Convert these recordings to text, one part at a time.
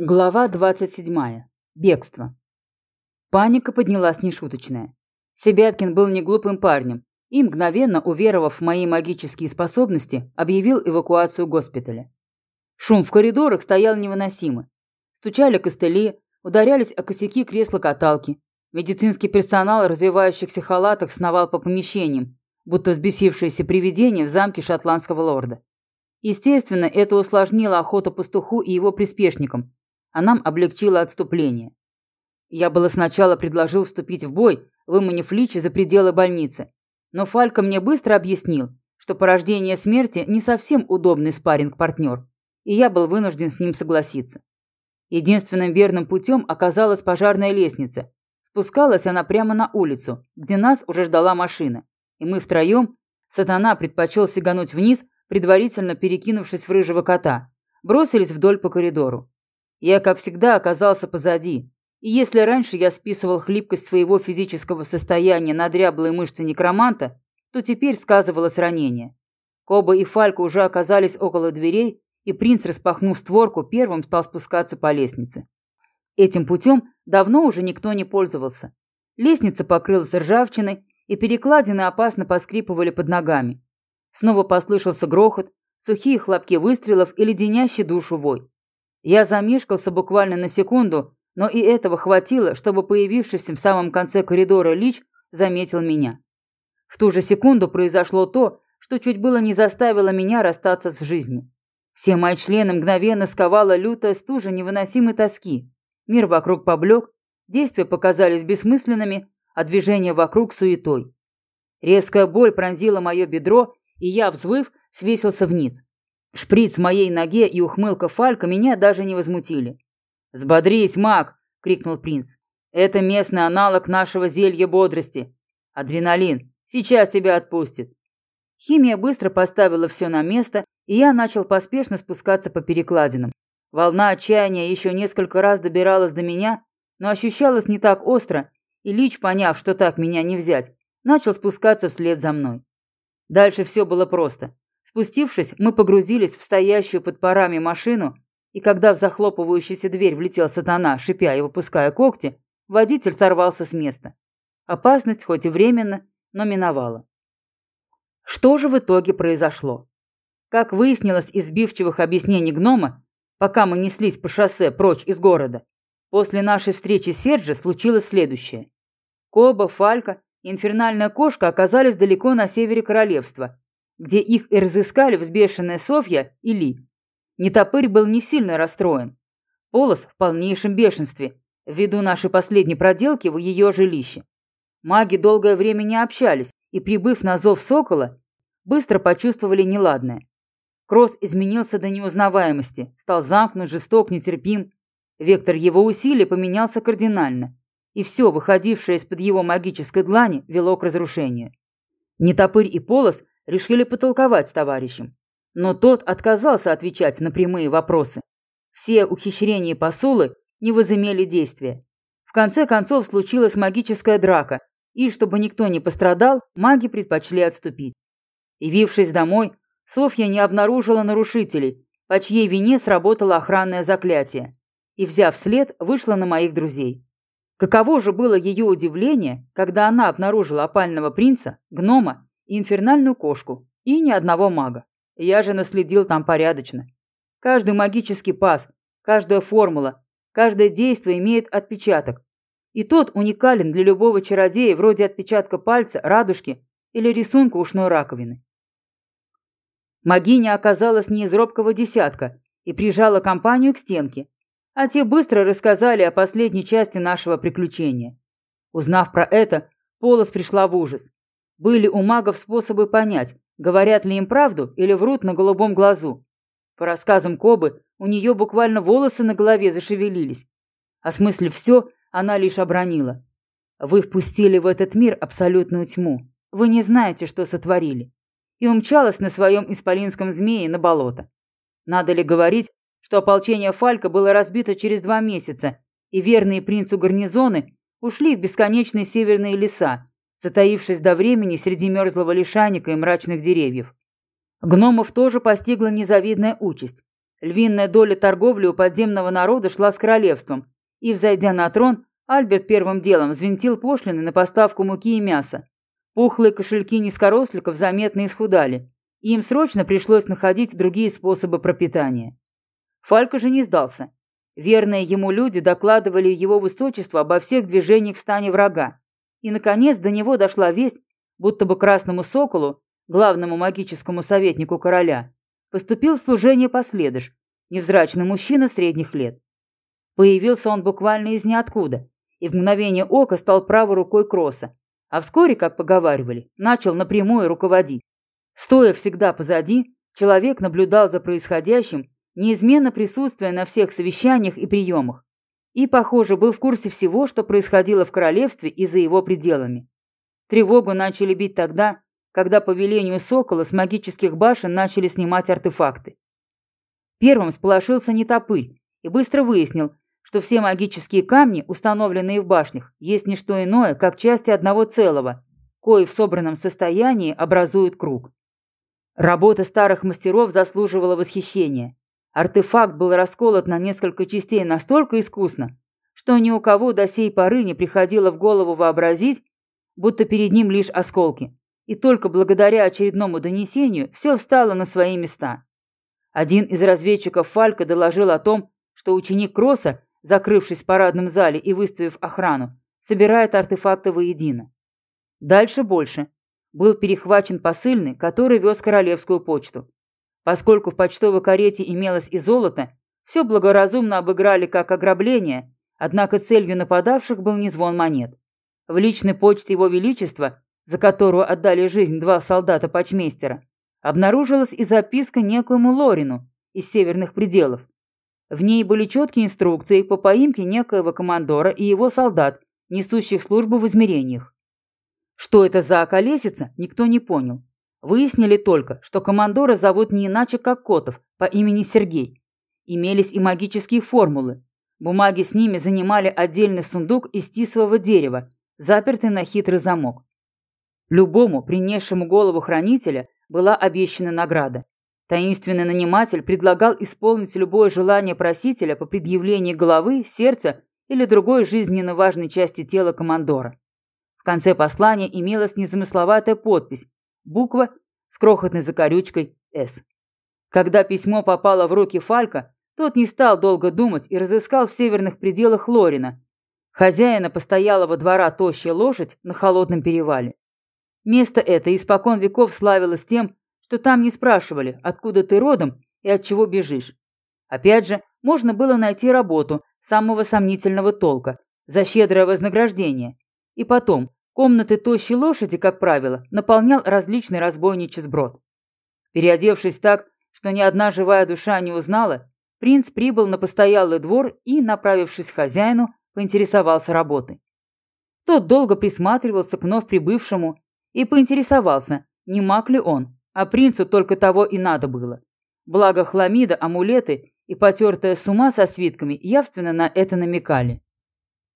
Глава 27. Бегство. Паника поднялась нешуточная. Себяткин был не глупым парнем и, мгновенно уверовав в мои магические способности, объявил эвакуацию госпиталя. Шум в коридорах стоял невыносимый. Стучали костыли, ударялись о косяки кресла-каталки. Медицинский персонал в развивающихся халатах сновал по помещениям, будто взбесившееся привидение в замке шотландского лорда. Естественно, это усложнило охоту пастуху и его приспешникам, а нам облегчило отступление. Я было сначала предложил вступить в бой, выманив Личи за пределы больницы, но Фалька мне быстро объяснил, что порождение смерти не совсем удобный спарринг-партнер, и я был вынужден с ним согласиться. Единственным верным путем оказалась пожарная лестница. Спускалась она прямо на улицу, где нас уже ждала машина, и мы втроем, сатана предпочел сигануть вниз, предварительно перекинувшись в рыжего кота, бросились вдоль по коридору. Я, как всегда, оказался позади. И если раньше я списывал хлипкость своего физического состояния на дряблые мышцы некроманта, то теперь сказывалось ранение. Коба и Фалька уже оказались около дверей, и принц, распахнув створку, первым стал спускаться по лестнице. Этим путем давно уже никто не пользовался. Лестница покрылась ржавчиной, и перекладины опасно поскрипывали под ногами. Снова послышался грохот, сухие хлопки выстрелов и леденящий душу вой. Я замешкался буквально на секунду, но и этого хватило, чтобы появившийся в самом конце коридора Лич заметил меня. В ту же секунду произошло то, что чуть было не заставило меня расстаться с жизнью. Все мои члены мгновенно сковала лютая стужа невыносимой тоски. Мир вокруг поблек, действия показались бессмысленными, а движение вокруг суетой. Резкая боль пронзила мое бедро, и я, взвыв, свесился вниз. Шприц в моей ноге и ухмылка Фалька меня даже не возмутили. «Сбодрись, маг!» — крикнул принц. «Это местный аналог нашего зелья бодрости. Адреналин. Сейчас тебя отпустит». Химия быстро поставила все на место, и я начал поспешно спускаться по перекладинам. Волна отчаяния еще несколько раз добиралась до меня, но ощущалась не так остро, и Лич, поняв, что так меня не взять, начал спускаться вслед за мной. Дальше все было просто. Спустившись, мы погрузились в стоящую под парами машину, и когда в захлопывающуюся дверь влетел сатана, шипя и выпуская когти, водитель сорвался с места. Опасность, хоть и временно, но миновала. Что же в итоге произошло? Как выяснилось из сбивчивых объяснений гнома, пока мы неслись по шоссе прочь из города, после нашей встречи с Серджи случилось следующее. Коба, Фалька и инфернальная кошка оказались далеко на севере королевства, где их и разыскали взбешенная Софья и Ли. Нетопырь был не сильно расстроен. Полос в полнейшем бешенстве, ввиду нашей последней проделки в ее жилище. Маги долгое время не общались, и, прибыв на зов Сокола, быстро почувствовали неладное. Кросс изменился до неузнаваемости, стал замкнут, жесток, нетерпим. Вектор его усилий поменялся кардинально, и все, выходившее из-под его магической длани, вело к разрушению. Нетопырь и Полос решили потолковать с товарищем. Но тот отказался отвечать на прямые вопросы. Все ухищрения посулы не возымели действия. В конце концов случилась магическая драка, и, чтобы никто не пострадал, маги предпочли отступить. Явившись домой, Софья не обнаружила нарушителей, по чьей вине сработало охранное заклятие, и, взяв след, вышла на моих друзей. Каково же было ее удивление, когда она обнаружила опального принца, гнома и инфернальную кошку, и ни одного мага. Я же наследил там порядочно. Каждый магический пас, каждая формула, каждое действие имеет отпечаток. И тот уникален для любого чародея вроде отпечатка пальца, радужки или рисунка ушной раковины. Магиня оказалась не из робкого десятка и прижала компанию к стенке, а те быстро рассказали о последней части нашего приключения. Узнав про это, Полос пришла в ужас. Были у магов способы понять, говорят ли им правду или врут на голубом глазу. По рассказам Кобы, у нее буквально волосы на голове зашевелились. Осмыслив все, она лишь обронила. «Вы впустили в этот мир абсолютную тьму. Вы не знаете, что сотворили». И умчалась на своем исполинском змее на болото. Надо ли говорить, что ополчение Фалька было разбито через два месяца, и верные принцу гарнизоны ушли в бесконечные северные леса, затаившись до времени среди мерзлого лишайника и мрачных деревьев. Гномов тоже постигла незавидная участь. Львиная доля торговли у подземного народа шла с королевством, и, взойдя на трон, Альберт первым делом взвинтил пошлины на поставку муки и мяса. Пухлые кошельки низкоросликов заметно исхудали, и им срочно пришлось находить другие способы пропитания. Фалька же не сдался. Верные ему люди докладывали его высочеству обо всех движениях в стане врага. И, наконец, до него дошла весть, будто бы Красному Соколу, главному магическому советнику короля, поступил в служение последыш, невзрачный мужчина средних лет. Появился он буквально из ниоткуда, и в мгновение ока стал правой рукой Кросса, а вскоре, как поговаривали, начал напрямую руководить. Стоя всегда позади, человек наблюдал за происходящим, неизменно присутствуя на всех совещаниях и приемах, и, похоже, был в курсе всего, что происходило в королевстве и за его пределами. Тревогу начали бить тогда, когда по велению Сокола с магических башен начали снимать артефакты. Первым сполошился Нетопырь и быстро выяснил, что все магические камни, установленные в башнях, есть не что иное, как части одного целого, кои в собранном состоянии образуют круг. Работа старых мастеров заслуживала восхищения. Артефакт был расколот на несколько частей настолько искусно, что ни у кого до сей поры не приходило в голову вообразить, будто перед ним лишь осколки, и только благодаря очередному донесению все встало на свои места. Один из разведчиков Фалька доложил о том, что ученик Кросса закрывшись в парадном зале и выставив охрану, собирает артефакты воедино. Дальше больше. Был перехвачен посыльный, который вез королевскую почту. Поскольку в почтовой карете имелось и золото, все благоразумно обыграли как ограбление, однако целью нападавших был не звон монет. В личной почте его величества, за которую отдали жизнь два солдата-почмейстера, обнаружилась и записка некоему Лорину из северных пределов, в ней были четкие инструкции по поимке некоего командора и его солдат, несущих службу в измерениях. Что это за околесица, никто не понял. Выяснили только, что командора зовут не иначе, как Котов, по имени Сергей. Имелись и магические формулы. Бумаги с ними занимали отдельный сундук из тисового дерева, запертый на хитрый замок. Любому, принесшему голову хранителя, была обещана награда. Таинственный наниматель предлагал исполнить любое желание просителя по предъявлении головы, сердца или другой жизненно важной части тела командора. В конце послания имелась незамысловатая подпись, буква с крохотной закорючкой «С». Когда письмо попало в руки Фалька, тот не стал долго думать и разыскал в северных пределах Лорина, хозяина постоялого двора тощая лошадь на холодном перевале. Место это испокон веков славилось тем, что там не спрашивали, откуда ты родом и от чего бежишь. Опять же, можно было найти работу самого сомнительного толка за щедрое вознаграждение. И потом, комнаты тощей лошади, как правило, наполнял различный разбойничий сброд. Переодевшись так, что ни одна живая душа не узнала, принц прибыл на постоялый двор и, направившись к хозяину, поинтересовался работой. Тот долго присматривался к вновь прибывшему и поинтересовался, не маг ли он, а принцу только того и надо было. Благо хламида, амулеты и потертая сума со свитками явственно на это намекали.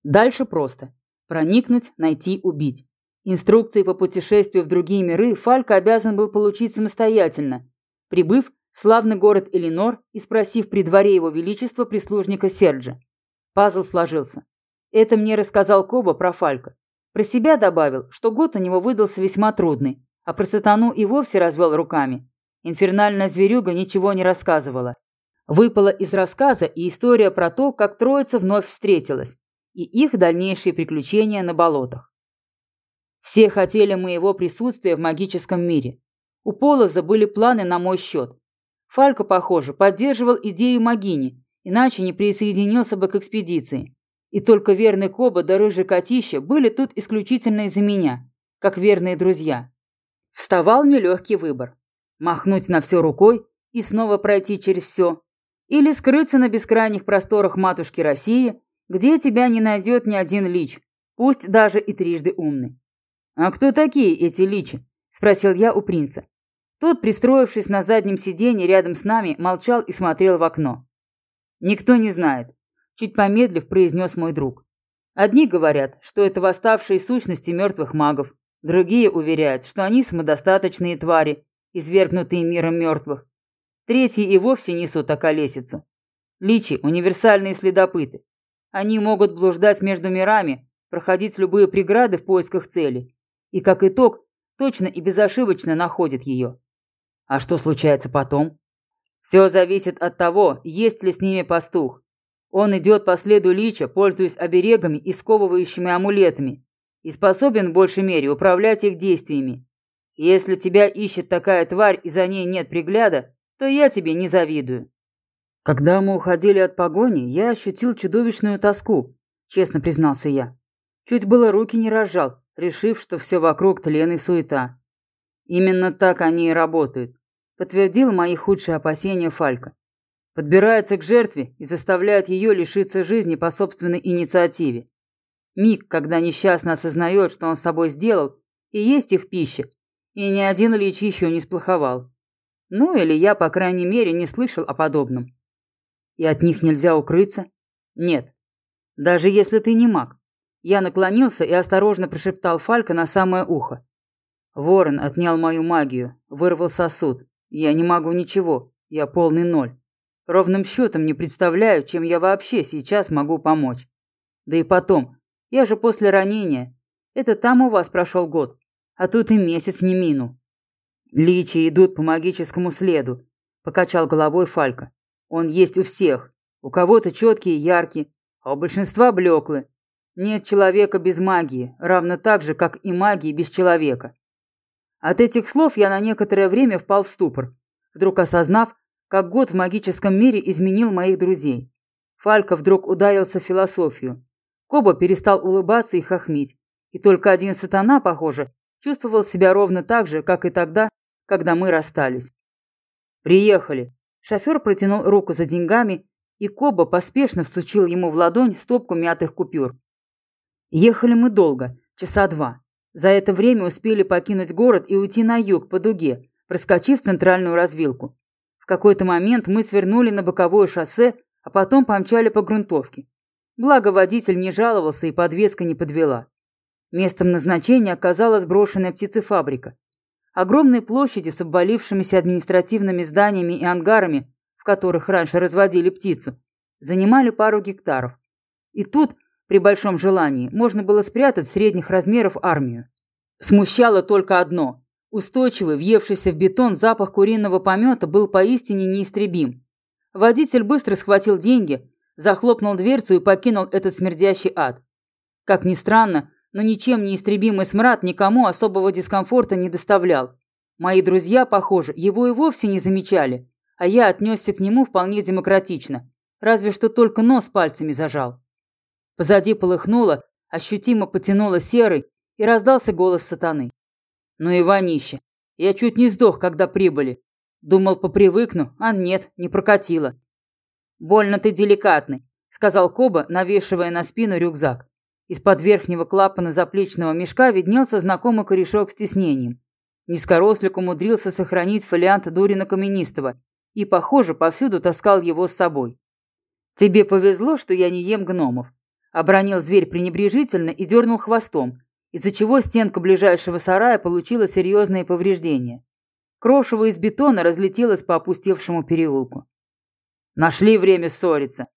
Дальше просто. Проникнуть, найти, убить. Инструкции по путешествию в другие миры Фалька обязан был получить самостоятельно, прибыв в славный город Элинор и спросив при дворе его величества прислужника Серджа. Пазл сложился. Это мне рассказал Коба про Фалька. Про себя добавил, что год у него выдался весьма трудный, а про сатану и вовсе развел руками. Инфернальная зверюга ничего не рассказывала. Выпала из рассказа и история про то, как троица вновь встретилась, и их дальнейшие приключения на болотах. Все хотели моего присутствия в магическом мире. У Полоза были планы на мой счет. Фалько, похоже, поддерживал идею Магини, иначе не присоединился бы к экспедиции. И только верный Коба да рыжий Котища были тут исключительно из-за меня, как верные друзья. Вставал нелегкий выбор. Махнуть на все рукой и снова пройти через все. Или скрыться на бескрайних просторах матушки России, где тебя не найдет ни один лич, пусть даже и трижды умный. «А кто такие эти личи?» – спросил я у принца. Тот, пристроившись на заднем сиденье рядом с нами, молчал и смотрел в окно. «Никто не знает», – чуть помедлив произнес мой друг. «Одни говорят, что это восставшие сущности мертвых магов, Другие уверяют, что они самодостаточные твари, извергнутые миром мертвых. Третьи и вовсе несут околесицу. Личи – универсальные следопыты. Они могут блуждать между мирами, проходить любые преграды в поисках цели. И как итог, точно и безошибочно находят ее. А что случается потом? Все зависит от того, есть ли с ними пастух. Он идет по следу лича, пользуясь оберегами и сковывающими амулетами, и способен в большей мере управлять их действиями. Если тебя ищет такая тварь и за ней нет пригляда, то я тебе не завидую. Когда мы уходили от погони, я ощутил чудовищную тоску, честно признался я. Чуть было руки не разжал, решив, что все вокруг тлен и суета. Именно так они и работают, подтвердил мои худшие опасения Фалька. Подбираются к жертве и заставляют ее лишиться жизни по собственной инициативе. Миг, когда несчастно осознает, что он с собой сделал, и есть их пища, и ни один лич еще не сплоховал. Ну, или я, по крайней мере, не слышал о подобном. И от них нельзя укрыться? Нет. Даже если ты не маг. Я наклонился и осторожно прошептал Фалька на самое ухо. Ворон отнял мою магию, вырвал сосуд. Я не могу ничего, я полный ноль. Ровным счетом не представляю, чем я вообще сейчас могу помочь. Да и потом, я же после ранения. Это там у вас прошел год, а тут и месяц не минул. Личи идут по магическому следу, покачал головой Фалька. Он есть у всех. У кого-то четкий и яркий, а у большинства блеклый. Нет человека без магии, равно так же, как и магии без человека. От этих слов я на некоторое время впал в ступор, вдруг осознав, как год в магическом мире изменил моих друзей. Фалька вдруг ударился в философию. Коба перестал улыбаться и хохмить. И только один сатана, похоже, чувствовал себя ровно так же, как и тогда, когда мы расстались. «Приехали!» Шофер протянул руку за деньгами, и Коба поспешно всучил ему в ладонь стопку мятых купюр. Ехали мы долго, часа два. За это время успели покинуть город и уйти на юг по дуге, проскочив центральную развилку. В какой-то момент мы свернули на боковое шоссе, а потом помчали по грунтовке. Благо водитель не жаловался и подвеска не подвела. Местом назначения оказалась брошенная птицефабрика. Огромные площади с обвалившимися административными зданиями и ангарами, в которых раньше разводили птицу, занимали пару гектаров. И тут, при большом желании, можно было спрятать средних размеров армию. Смущало только одно. Устойчивый, въевшийся в бетон запах куриного помета был поистине неистребим. Водитель быстро схватил деньги, захлопнул дверцу и покинул этот смердящий ад. Как ни странно, но ничем не истребимый смрад никому особого дискомфорта не доставлял. Мои друзья, похоже, его и вовсе не замечали, а я отнесся к нему вполне демократично, разве что только нос пальцами зажал. Позади полыхнуло, ощутимо потянуло серый, и раздался голос сатаны. «Ну и вонище! Я чуть не сдох, когда прибыли. Думал, попривыкну, а нет, не прокатило». «Больно ты деликатный», — сказал Коба, навешивая на спину рюкзак. Из-под верхнего клапана заплечного мешка виднелся знакомый корешок с тиснением. Низкорослик умудрился сохранить фолиант Дурина Каменистого и, похоже, повсюду таскал его с собой. «Тебе повезло, что я не ем гномов», — обронил зверь пренебрежительно и дернул хвостом, из-за чего стенка ближайшего сарая получила серьезные повреждения. Крошево из бетона разлетелось по опустевшему переулку. «Нашли время ссориться»,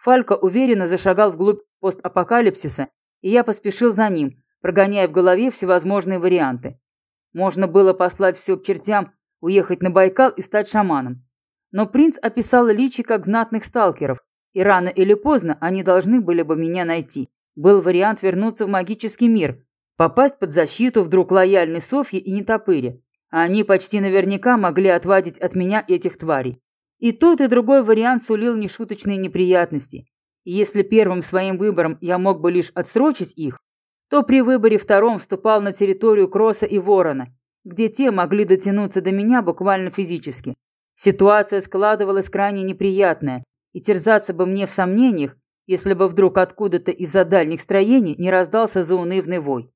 Фалька уверенно зашагал вглубь постапокалипсиса, и я поспешил за ним, прогоняя в голове всевозможные варианты. Можно было послать все к чертям, уехать на Байкал и стать шаманом. Но принц описал личи как знатных сталкеров, и рано или поздно они должны были бы меня найти. Был вариант вернуться в магический мир, попасть под защиту вдруг лояльной Софьи и Нетопыре. А они почти наверняка могли отвадить от меня этих тварей. И тот, и другой вариант сулил нешуточные неприятности. Если первым своим выбором я мог бы лишь отсрочить их, то при выборе втором вступал на территорию Кросса и Ворона, где те могли дотянуться до меня буквально физически. Ситуация складывалась крайне неприятная, и терзаться бы мне в сомнениях, если бы вдруг откуда-то из-за дальних строений не раздался заунывный вой.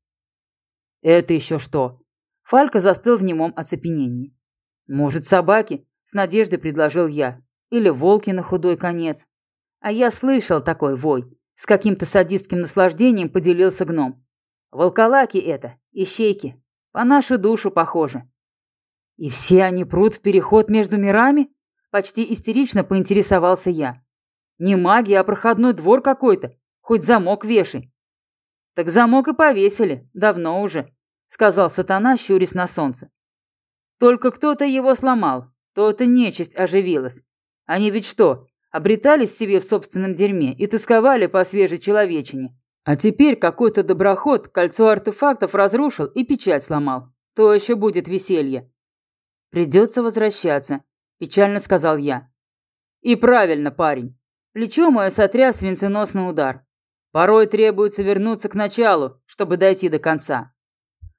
«Это еще что?» Фалька застыл в немом оцепенении. «Может, собаки?» С надеждой предложил я. Или волки на худой конец. А я слышал такой вой. С каким-то садистским наслаждением поделился гном. Волколаки это, ищейки. По нашу душу похоже. И все они прут в переход между мирами? Почти истерично поинтересовался я. Не магия, а проходной двор какой-то. Хоть замок вешай. Так замок и повесили. Давно уже, сказал сатана, щурясь на солнце. Только кто-то его сломал. То-то нечисть оживилась. Они ведь что, обретались себе в собственном дерьме и тосковали по свежей человечине. А теперь какой-то доброход кольцо артефактов разрушил и печать сломал. То еще будет веселье. Придется возвращаться, печально сказал я. И правильно, парень. Плечо мое сотряс венценосный удар. Порой требуется вернуться к началу, чтобы дойти до конца.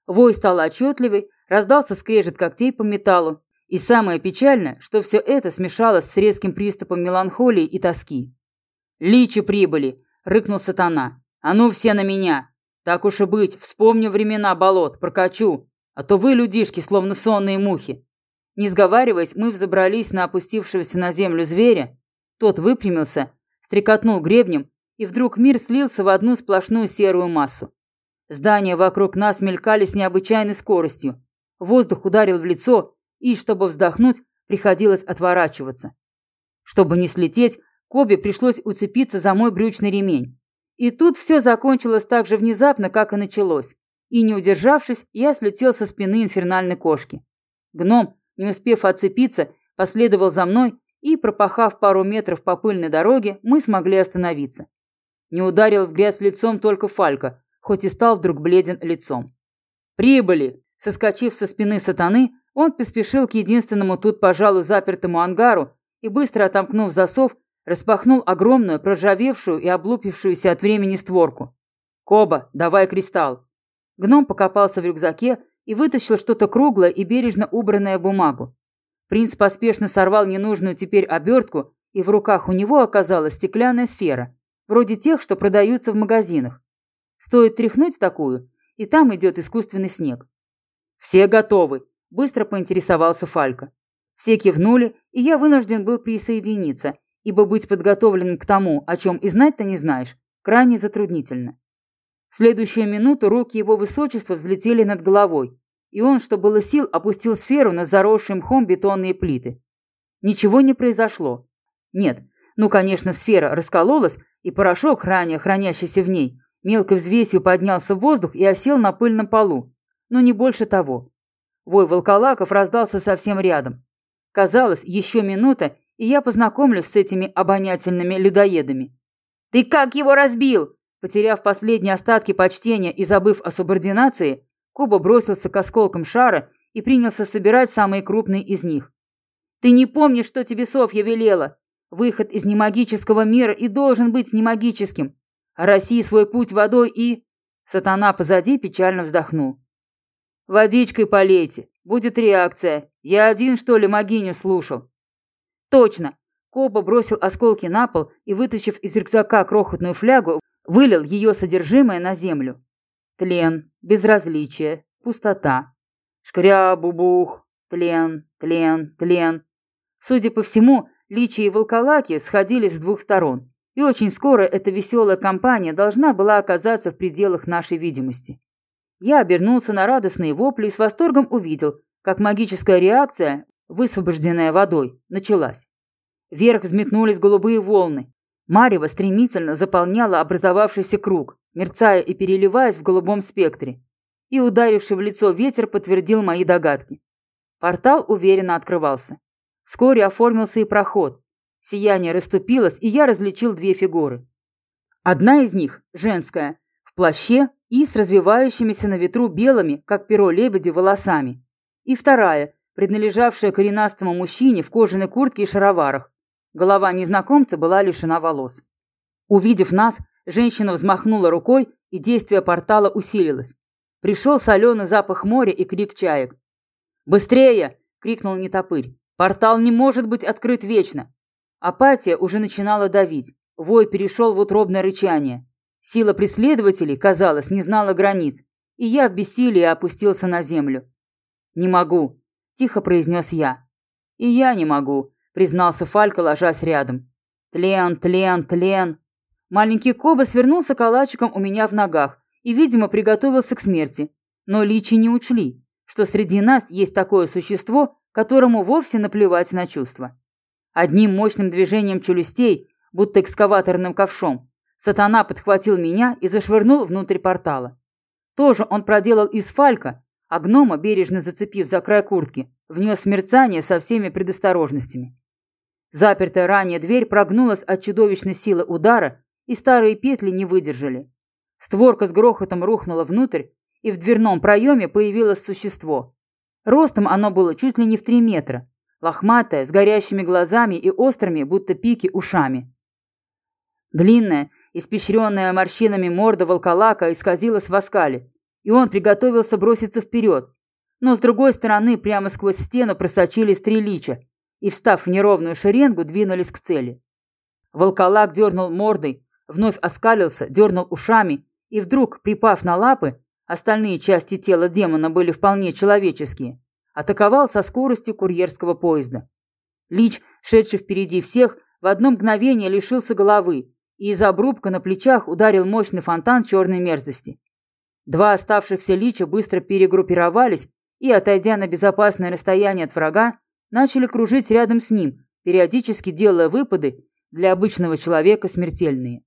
Вой стал отчетливый, раздался скрежет когтей по металлу, и самое печальное, что все это смешалось с резким приступом меланхолии и тоски. «Личи прибыли!» – рыкнул сатана. «А ну все на меня! Так уж и быть, вспомню времена болот, прокачу, а то вы, людишки, словно сонные мухи!» Не сговариваясь, мы взобрались на опустившегося на землю зверя. Тот выпрямился, стрекотнул гребнем, и вдруг мир слился в одну сплошную серую массу. Здания вокруг нас мелькали с необычайной скоростью. Воздух ударил в лицо, и, чтобы вздохнуть, приходилось отворачиваться. Чтобы не слететь, Кобе пришлось уцепиться за мой брючный ремень. И тут все закончилось так же внезапно, как и началось. И, не удержавшись, я слетел со спины инфернальной кошки. Гном, не успев отцепиться, последовал за мной, и, пропахав пару метров по пыльной дороге, мы смогли остановиться. Не ударил в грязь лицом только Фалька, хоть и стал вдруг бледен лицом. «Прибыли!» Соскочив со спины сатаны, он поспешил к единственному тут, пожалуй, запертому ангару и, быстро отомкнув засов, распахнул огромную, проржавевшую и облупившуюся от времени створку. «Коба, давай кристалл!» Гном покопался в рюкзаке и вытащил что-то круглое и бережно убранное бумагу. Принц поспешно сорвал ненужную теперь обертку, и в руках у него оказалась стеклянная сфера, вроде тех, что продаются в магазинах. Стоит тряхнуть такую, и там идет искусственный снег. «Все готовы», Быстро поинтересовался Фалька. Все кивнули, и я вынужден был присоединиться, ибо быть подготовленным к тому, о чем и знать-то не знаешь, крайне затруднительно. В следующую минуту руки его высочества взлетели над головой, и он, что было сил, опустил сферу на заросшие мхом бетонные плиты. Ничего не произошло. Нет, ну, конечно, сфера раскололась, и порошок, ранее хранящийся в ней, мелкой взвесью поднялся в воздух и осел на пыльном полу. Но не больше того. Вой волколаков раздался совсем рядом. Казалось, еще минута, и я познакомлюсь с этими обонятельными людоедами. «Ты как его разбил?» Потеряв последние остатки почтения и забыв о субординации, Куба бросился к осколкам шара и принялся собирать самые крупные из них. «Ты не помнишь, что тебе Софья велела? Выход из немагического мира и должен быть немагическим. России свой путь водой и...» Сатана позади печально вздохнул. Водичкой полейте. Будет реакция. Я один, что ли, могиню слушал?» «Точно!» Коба бросил осколки на пол и, вытащив из рюкзака крохотную флягу, вылил ее содержимое на землю. Тлен, безразличие, пустота. Шкря-бубух, тлен, тлен, тлен. Судя по всему, Личи и Волколаки сходились с двух сторон, и очень скоро эта веселая компания должна была оказаться в пределах нашей видимости. Я обернулся на радостные вопли и с восторгом увидел, как магическая реакция, высвобожденная водой, началась. Вверх взметнулись голубые волны. Марево стремительно заполняла образовавшийся круг, мерцая и переливаясь в голубом спектре. И ударивший в лицо ветер подтвердил мои догадки. Портал уверенно открывался. Вскоре оформился и проход. Сияние расступилось, и я различил две фигуры. Одна из них, женская, в плаще и с развивающимися на ветру белыми, как перо лебеди, волосами. И вторая, принадлежавшая коренастому мужчине в кожаной куртке и шароварах. Голова незнакомца была лишена волос. Увидев нас, женщина взмахнула рукой, и действие портала усилилось. Пришел соленый запах моря и крик чаек. «Быстрее!» – крикнул нетопырь. «Портал не может быть открыт вечно!» Апатия уже начинала давить. Вой перешел в утробное рычание. Сила преследователей, казалось, не знала границ, и я в бессилии опустился на землю. «Не могу», – тихо произнес я. «И я не могу», – признался Фалька, ложась рядом. «Тлен, тлен, тлен». Маленький Коба свернулся калачиком у меня в ногах и, видимо, приготовился к смерти. Но личи не учли, что среди нас есть такое существо, которому вовсе наплевать на чувства. Одним мощным движением челюстей, будто экскаваторным ковшом, сатана подхватил меня и зашвырнул внутрь портала. Тоже он проделал из фалька, а гнома, бережно зацепив за край куртки, внес мерцание со всеми предосторожностями. Запертая ранее дверь прогнулась от чудовищной силы удара, и старые петли не выдержали. Створка с грохотом рухнула внутрь, и в дверном проеме появилось существо. Ростом оно было чуть ли не в три метра, лохматое, с горящими глазами и острыми, будто пики, ушами. Длинная, испещренная морщинами морда волколака исказилась в оскале, и он приготовился броситься вперед. Но с другой стороны прямо сквозь стену просочились три лича и, встав в неровную шеренгу, двинулись к цели. Волколак дернул мордой, вновь оскалился, дернул ушами и вдруг, припав на лапы, остальные части тела демона были вполне человеческие, атаковал со скоростью курьерского поезда. Лич, шедший впереди всех, в одно мгновение лишился головы и из обрубка на плечах ударил мощный фонтан черной мерзости. Два оставшихся лича быстро перегруппировались и, отойдя на безопасное расстояние от врага, начали кружить рядом с ним, периодически делая выпады, для обычного человека смертельные.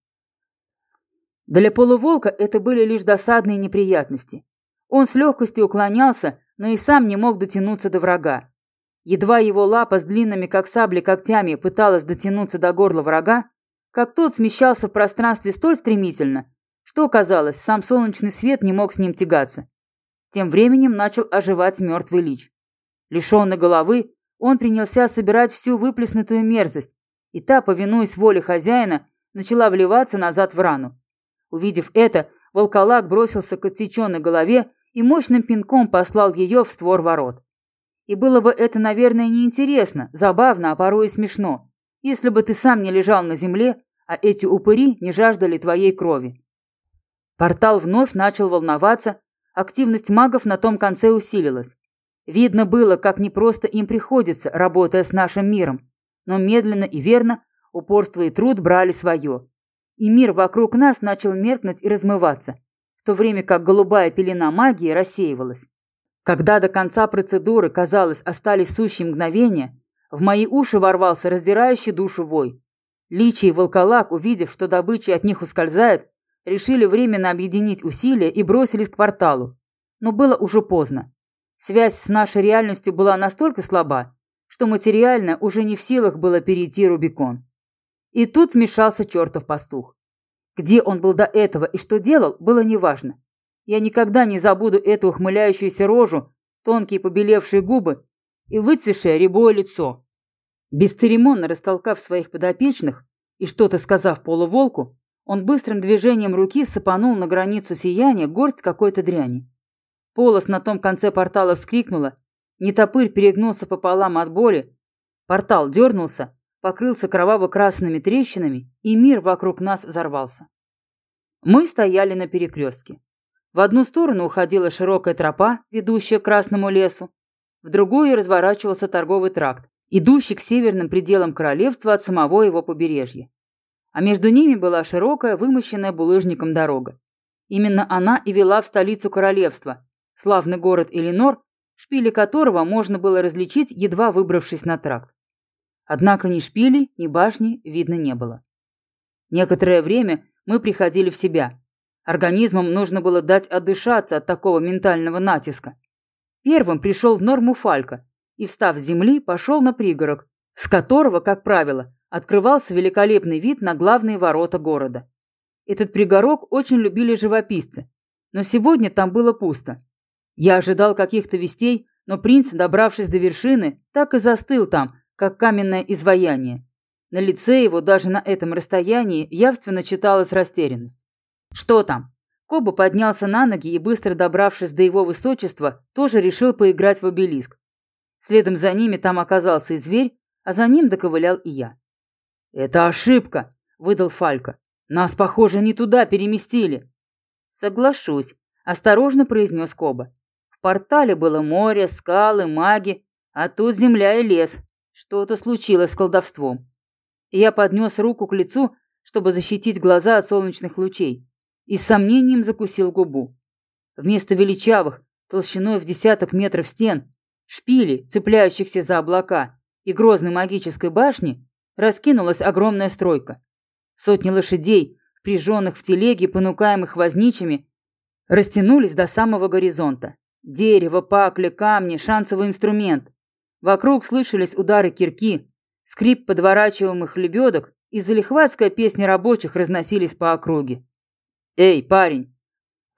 Для полуволка это были лишь досадные неприятности. Он с легкостью уклонялся, но и сам не мог дотянуться до врага. Едва его лапа с длинными, как сабли, когтями пыталась дотянуться до горла врага, как тот смещался в пространстве столь стремительно, что, казалось, сам солнечный свет не мог с ним тягаться. Тем временем начал оживать мертвый лич. Лишенный головы, он принялся собирать всю выплеснутую мерзость, и та, повинуясь воле хозяина, начала вливаться назад в рану. Увидев это, волколак бросился к отсеченной голове и мощным пинком послал ее в створ ворот. И было бы это, наверное, неинтересно, забавно, а порой и смешно, если бы ты сам не лежал на земле, а эти упыри не жаждали твоей крови. Портал вновь начал волноваться, активность магов на том конце усилилась. Видно было, как непросто им приходится, работая с нашим миром. Но медленно и верно упорство и труд брали свое. И мир вокруг нас начал меркнуть и размываться, в то время как голубая пелена магии рассеивалась. Когда до конца процедуры, казалось, остались сущие мгновения, в мои уши ворвался раздирающий душу вой. Личи и волколак, увидев, что добыча от них ускользает, решили временно объединить усилия и бросились к порталу. Но было уже поздно. Связь с нашей реальностью была настолько слаба, что материально уже не в силах было перейти Рубикон. И тут вмешался чертов пастух. Где он был до этого и что делал, было неважно. Я никогда не забуду эту ухмыляющуюся рожу, тонкие побелевшие губы и выцвешее рябое лицо. Бесцеремонно растолкав своих подопечных и что-то сказав полуволку, он быстрым движением руки сыпанул на границу сияния горсть какой-то дряни. Полос на том конце портала вскрикнула. Нетопырь перегнулся пополам от боли. Портал дернулся, покрылся кроваво-красными трещинами, и мир вокруг нас взорвался. Мы стояли на перекрестке. В одну сторону уходила широкая тропа, ведущая к Красному лесу, в другую разворачивался торговый тракт, идущий к северным пределам королевства от самого его побережья а между ними была широкая, вымощенная булыжником дорога. Именно она и вела в столицу королевства, славный город Элинор, шпили которого можно было различить, едва выбравшись на тракт. Однако ни шпилей, ни башни видно не было. Некоторое время мы приходили в себя. Организмам нужно было дать отдышаться от такого ментального натиска. Первым пришел в норму Фалька и, встав с земли, пошел на пригорок, с которого, как правило, открывался великолепный вид на главные ворота города. Этот пригорок очень любили живописцы, но сегодня там было пусто. Я ожидал каких-то вестей, но принц, добравшись до вершины, так и застыл там, как каменное изваяние. На лице его даже на этом расстоянии явственно читалась растерянность. «Что там?» Коба поднялся на ноги и, быстро добравшись до его высочества, тоже решил поиграть в обелиск. Следом за ними там оказался и зверь, а за ним доковылял и я. «Это ошибка», — выдал Фалька. «Нас, похоже, не туда переместили». «Соглашусь», — осторожно произнес Коба. «В портале было море, скалы, маги, а тут земля и лес. Что-то случилось с колдовством». Я поднес руку к лицу, чтобы защитить глаза от солнечных лучей, и с сомнением закусил губу. Вместо величавых, толщиной в десяток метров стен, шпили, цепляющихся за облака, и грозной магической башни раскинулась огромная стройка. Сотни лошадей, впряженных в телеги, понукаемых возничими, растянулись до самого горизонта. Дерево, пакли, камни, шансовый инструмент. Вокруг слышались удары кирки, скрип подворачиваемых лебедок и залихватская песня рабочих разносились по округе. «Эй, парень!»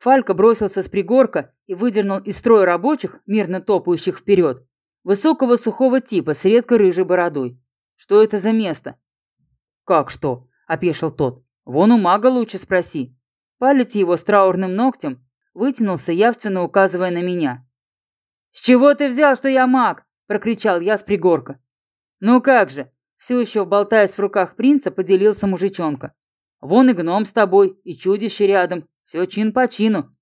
Фалька бросился с пригорка и выдернул из строя рабочих, мирно топающих вперед, высокого сухого типа с редко рыжей бородой. «Что это за место?» «Как что?» – опешил тот. «Вон у мага лучше спроси». Палец его с траурным ногтем вытянулся, явственно указывая на меня. «С чего ты взял, что я маг?» – прокричал я с пригорка. «Ну как же?» – все еще болтаясь в руках принца, поделился мужичонка. «Вон и гном с тобой, и чудище рядом. Все чин по чину.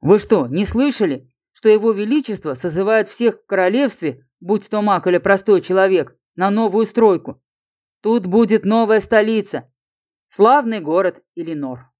Вы что, не слышали, что его величество созывает всех в королевстве, будь то маг или простой человек, на новую стройку? Тут будет новая столица. Славный город Иллинор.